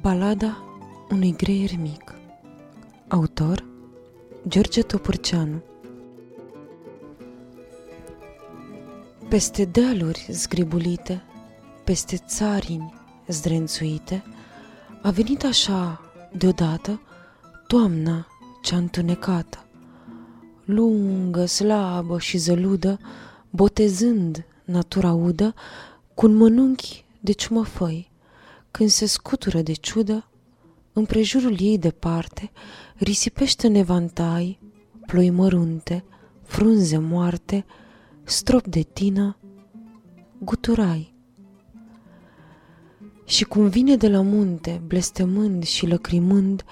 Balada unui greier mic. Autor George Topârceanu Peste dealuri zgribulite, peste țarini zdrențuite, a venit așa deodată toamna cea întunecată, lungă, slabă și zăludă, botezând natura udă cu un mănunchi de ciumăfăi, când se scutură de ciudă, împrejurul ei departe, risipește nevantai, ploi mărunte, frunze moarte, strop de tină, guturai. Și cum vine de la munte, blestemând și lăcrimând,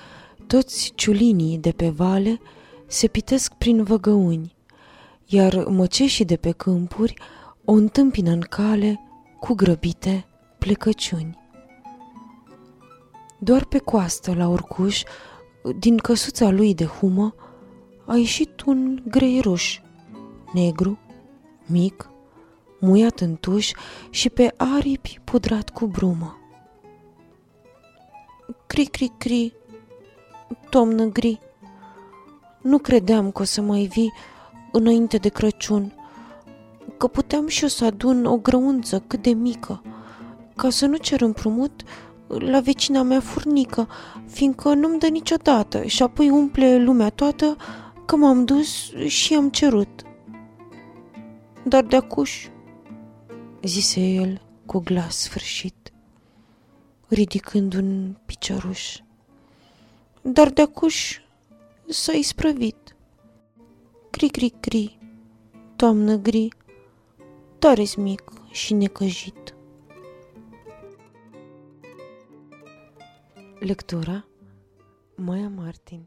toți ciulinii de pe vale se pitesc prin văgăuni, iar măceșii de pe câmpuri o întâmpină în cale cu grăbite plecăciuni. Doar pe coastă, la urcuș, din căsuța lui de humă, a ieșit un greieruș, negru, mic, muiat în tuș și pe aripi pudrat cu brumă. Cri, cri, cri, toamnă gri, nu credeam că o să mai vii înainte de Crăciun, că puteam și eu să adun o grăunță cât de mică, ca să nu cer împrumut la vecina mea furnică, fiindcă nu-mi dă niciodată și apoi umple lumea toată că m-am dus și am cerut. Dar de acuș, zise el cu glas sfârșit, ridicând un picioruș. Dar de acuș s-a isprăvit. Cri, cri, cri, toamnă gri, tare mic și necăjit. Lectura? Maia Martin